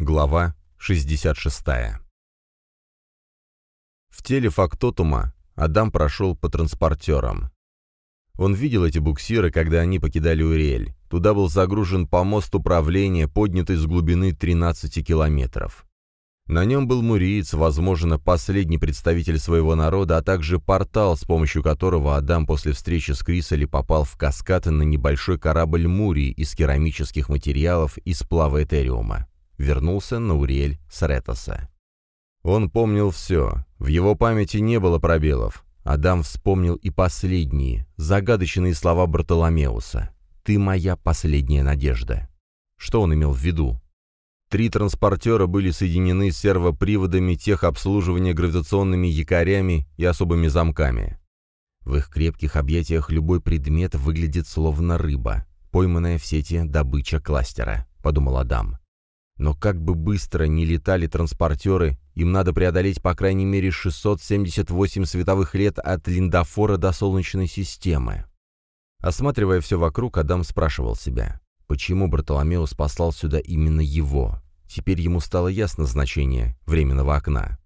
Глава 66. В теле фактотума Адам прошел по транспортерам. Он видел эти буксиры, когда они покидали Уриэль. Туда был загружен помост управления, поднятый с глубины 13 километров. На нем был муриец, возможно, последний представитель своего народа, а также портал, с помощью которого Адам после встречи с Крисали попал в каскад на небольшой корабль Мурии из керамических материалов и сплава Этериума вернулся на Уриэль Сретоса. Он помнил все. В его памяти не было пробелов. Адам вспомнил и последние, загадочные слова Бартоломеуса. «Ты моя последняя надежда». Что он имел в виду? Три транспортера были соединены сервоприводами техобслуживания гравитационными якорями и особыми замками. В их крепких объятиях любой предмет выглядит словно рыба, пойманная в сети добыча кластера, подумал Адам. Но как бы быстро ни летали транспортеры, им надо преодолеть по крайней мере 678 световых лет от Линдофора до Солнечной системы. Осматривая все вокруг, Адам спрашивал себя, почему Бартоломеус послал сюда именно его. Теперь ему стало ясно значение временного окна.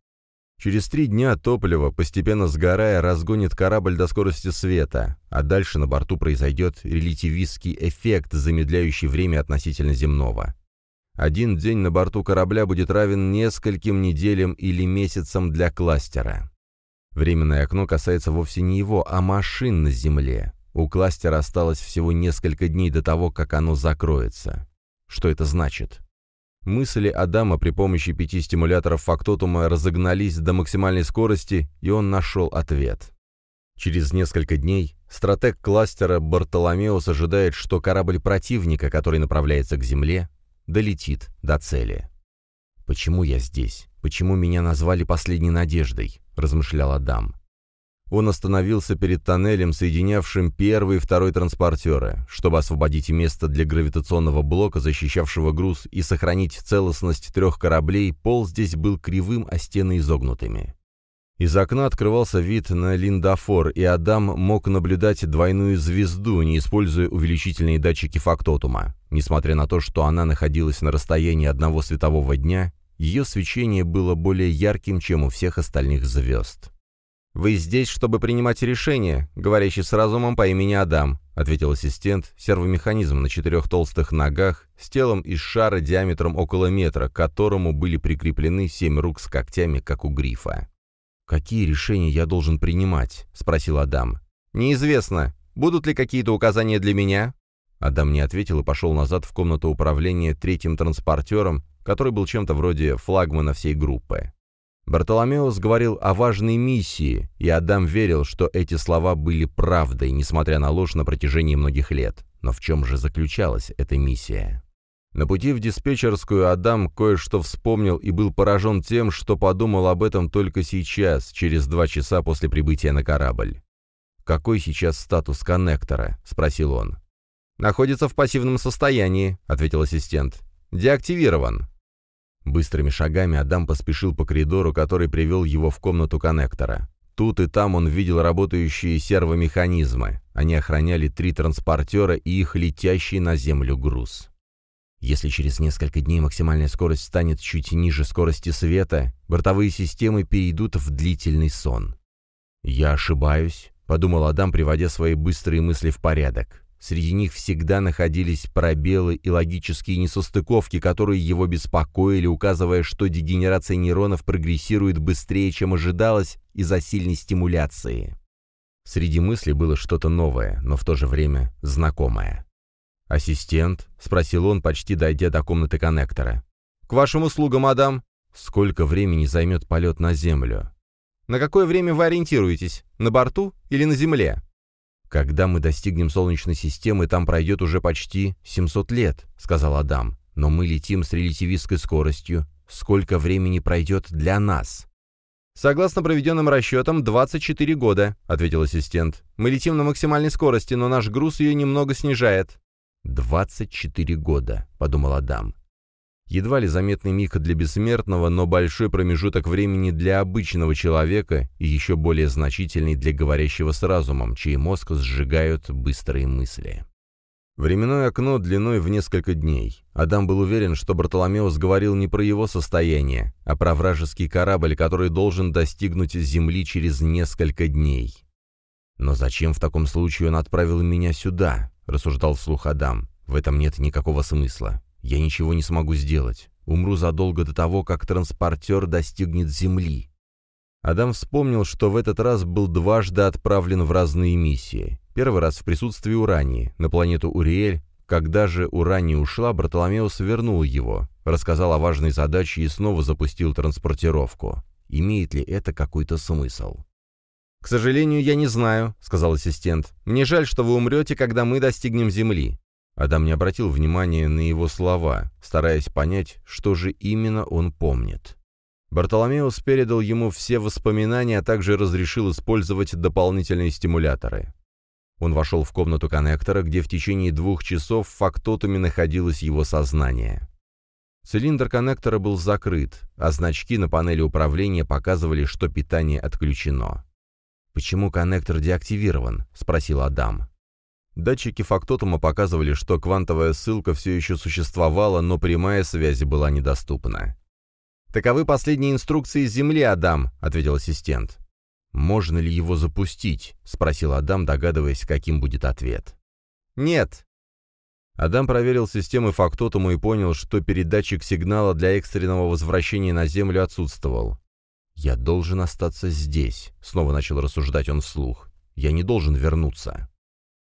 Через три дня топливо, постепенно сгорая, разгонит корабль до скорости света, а дальше на борту произойдет релятивистский эффект, замедляющий время относительно земного. Один день на борту корабля будет равен нескольким неделям или месяцам для кластера. Временное окно касается вовсе не его, а машин на Земле. У кластера осталось всего несколько дней до того, как оно закроется. Что это значит? Мысли Адама при помощи пяти стимуляторов фактотума разогнались до максимальной скорости, и он нашел ответ. Через несколько дней стратег кластера Бартоломеус ожидает, что корабль противника, который направляется к Земле, долетит до цели. «Почему я здесь? Почему меня назвали последней надеждой?» – размышлял Адам. Он остановился перед тоннелем, соединявшим первый и второй транспортеры, чтобы освободить место для гравитационного блока, защищавшего груз, и сохранить целостность трех кораблей, пол здесь был кривым, а стены изогнутыми. Из окна открывался вид на Линдафор, и Адам мог наблюдать двойную звезду, не используя увеличительные датчики фактотума. Несмотря на то, что она находилась на расстоянии одного светового дня, ее свечение было более ярким, чем у всех остальных звезд. «Вы здесь, чтобы принимать решения, говорящий с разумом по имени Адам», ответил ассистент, сервомеханизм на четырех толстых ногах, с телом из шара диаметром около метра, к которому были прикреплены семь рук с когтями, как у грифа. «Какие решения я должен принимать?» — спросил Адам. «Неизвестно. Будут ли какие-то указания для меня?» Адам не ответил и пошел назад в комнату управления третьим транспортером, который был чем-то вроде флагмана всей группы. Бартоломеус говорил о важной миссии, и Адам верил, что эти слова были правдой, несмотря на ложь на протяжении многих лет. Но в чем же заключалась эта миссия? На пути в диспетчерскую Адам кое-что вспомнил и был поражен тем, что подумал об этом только сейчас, через два часа после прибытия на корабль. «Какой сейчас статус коннектора?» — спросил он. «Находится в пассивном состоянии», — ответил ассистент. «Деактивирован». Быстрыми шагами Адам поспешил по коридору, который привел его в комнату коннектора. Тут и там он видел работающие сервомеханизмы. Они охраняли три транспортера и их летящий на землю груз. Если через несколько дней максимальная скорость станет чуть ниже скорости света, бортовые системы перейдут в длительный сон. «Я ошибаюсь», — подумал Адам, приводя свои быстрые мысли в порядок. Среди них всегда находились пробелы и логические несостыковки, которые его беспокоили, указывая, что дегенерация нейронов прогрессирует быстрее, чем ожидалось из-за сильной стимуляции. Среди мыслей было что-то новое, но в то же время знакомое. «Ассистент?» — спросил он, почти дойдя до комнаты коннектора. «К вашим услугам, мадам!» «Сколько времени займет полет на Землю?» «На какое время вы ориентируетесь? На борту или на Земле?» «Когда мы достигнем Солнечной системы, там пройдет уже почти 700 лет», — сказал Адам. «Но мы летим с релятивистской скоростью. Сколько времени пройдет для нас?» «Согласно проведенным расчетам, 24 года», — ответил ассистент. «Мы летим на максимальной скорости, но наш груз ее немного снижает». «Двадцать четыре года», — подумал Адам. Едва ли заметный миг для бессмертного, но большой промежуток времени для обычного человека и еще более значительный для говорящего с разумом, чей мозг сжигают быстрые мысли. Временное окно длиной в несколько дней. Адам был уверен, что Бартоломеус говорил не про его состояние, а про вражеский корабль, который должен достигнуть Земли через несколько дней. «Но зачем в таком случае он отправил меня сюда?» — рассуждал вслух Адам. «В этом нет никакого смысла. Я ничего не смогу сделать. Умру задолго до того, как транспортер достигнет Земли». Адам вспомнил, что в этот раз был дважды отправлен в разные миссии. Первый раз в присутствии Урании, на планету Уриэль. Когда же Урания ушла, Бартоломеус вернул его, рассказал о важной задаче и снова запустил транспортировку. Имеет ли это какой-то смысл? «К сожалению, я не знаю», — сказал ассистент. «Мне жаль, что вы умрете, когда мы достигнем Земли». Адам не обратил внимания на его слова, стараясь понять, что же именно он помнит. Бартоломеус передал ему все воспоминания, а также разрешил использовать дополнительные стимуляторы. Он вошел в комнату коннектора, где в течение двух часов в фактотуме находилось его сознание. Цилиндр коннектора был закрыт, а значки на панели управления показывали, что питание отключено. «Почему коннектор деактивирован?» — спросил Адам. Датчики фактотума показывали, что квантовая ссылка все еще существовала, но прямая связь была недоступна. «Таковы последние инструкции Земли, Адам», — ответил ассистент. «Можно ли его запустить?» — спросил Адам, догадываясь, каким будет ответ. «Нет». Адам проверил системы фактотума и понял, что передатчик сигнала для экстренного возвращения на Землю отсутствовал. «Я должен остаться здесь», — снова начал рассуждать он вслух. «Я не должен вернуться».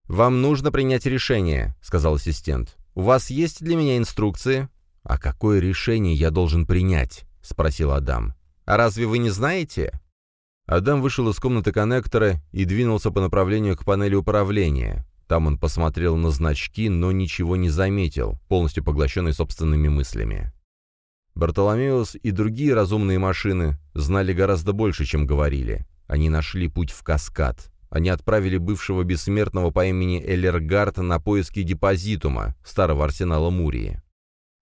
«Вам нужно принять решение», — сказал ассистент. «У вас есть для меня инструкции?» «А какое решение я должен принять?» — спросил Адам. «А разве вы не знаете?» Адам вышел из комнаты коннектора и двинулся по направлению к панели управления. Там он посмотрел на значки, но ничего не заметил, полностью поглощенный собственными мыслями. Бартоломеус и другие разумные машины знали гораздо больше, чем говорили. Они нашли путь в каскад. Они отправили бывшего бессмертного по имени Эллергарта на поиски депозитума, старого арсенала Мурии.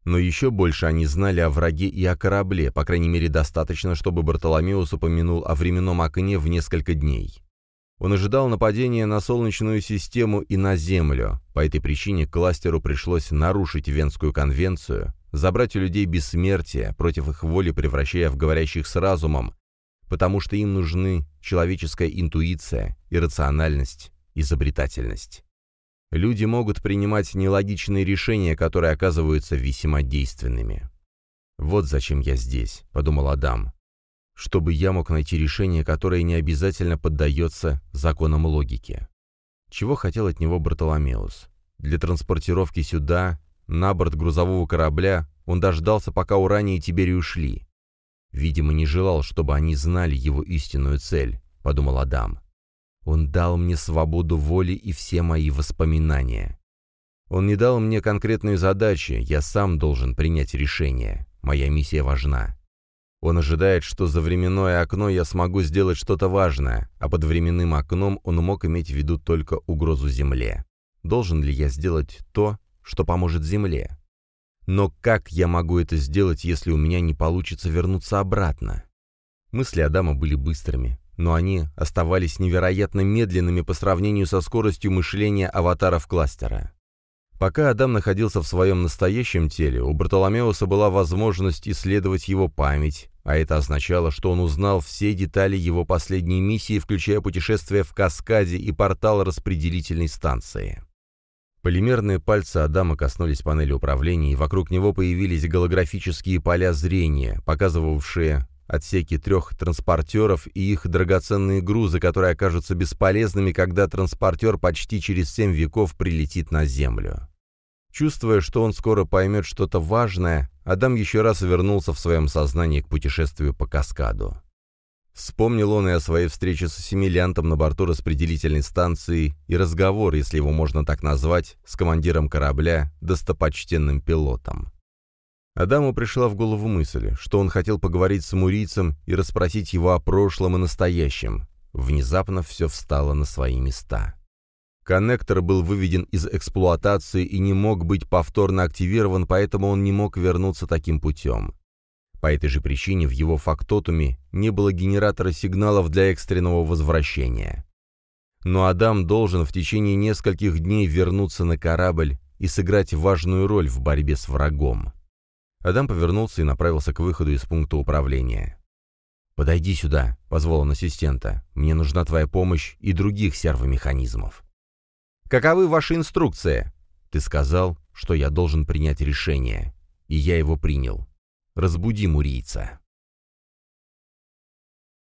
Но еще больше они знали о враге и о корабле, по крайней мере достаточно, чтобы Бартоломеус упомянул о временном окне в несколько дней. Он ожидал нападения на Солнечную систему и на Землю. По этой причине кластеру пришлось нарушить Венскую конвенцию, забрать у людей бессмертие, против их воли превращая в говорящих с разумом, потому что им нужны человеческая интуиция, иррациональность, изобретательность. Люди могут принимать нелогичные решения, которые оказываются весьма действенными. «Вот зачем я здесь», — подумал Адам. «Чтобы я мог найти решение, которое не обязательно поддается законам логики». Чего хотел от него Бартоломеус? Для транспортировки сюда, на борт грузового корабля, он дождался, пока Урания и Тибери ушли. Видимо, не желал, чтобы они знали его истинную цель, — подумал Адам. Он дал мне свободу воли и все мои воспоминания. Он не дал мне конкретные задачи, я сам должен принять решение. Моя миссия важна. Он ожидает, что за временное окно я смогу сделать что-то важное, а под временным окном он мог иметь в виду только угрозу Земле. Должен ли я сделать то, что поможет Земле? Но как я могу это сделать, если у меня не получится вернуться обратно? Мысли Адама были быстрыми, но они оставались невероятно медленными по сравнению со скоростью мышления аватаров кластера. Пока Адам находился в своем настоящем теле, у Бартоломеуса была возможность исследовать его память, а это означало, что он узнал все детали его последней миссии, включая путешествие в Каскаде и портал распределительной станции. Полимерные пальцы Адама коснулись панели управления, и вокруг него появились голографические поля зрения, показывавшие отсеки трех транспортеров и их драгоценные грузы, которые окажутся бесполезными, когда транспортер почти через семь веков прилетит на Землю. Чувствуя, что он скоро поймет что-то важное, Адам еще раз вернулся в своем сознании к путешествию по каскаду. Вспомнил он и о своей встрече с ассимилянтом на борту распределительной станции и разговор, если его можно так назвать, с командиром корабля, достопочтенным пилотом. Адаму пришла в голову мысль, что он хотел поговорить с мурийцем и расспросить его о прошлом и настоящем. Внезапно все встало на свои места. Коннектор был выведен из эксплуатации и не мог быть повторно активирован, поэтому он не мог вернуться таким путем. По этой же причине в его фактотуме не было генератора сигналов для экстренного возвращения. Но Адам должен в течение нескольких дней вернуться на корабль и сыграть важную роль в борьбе с врагом. Адам повернулся и направился к выходу из пункта управления. «Подойди сюда», — позвал он ассистента. «Мне нужна твоя помощь и других сервомеханизмов». «Каковы ваши инструкции?» «Ты сказал, что я должен принять решение, и я его принял. Разбуди мурийца».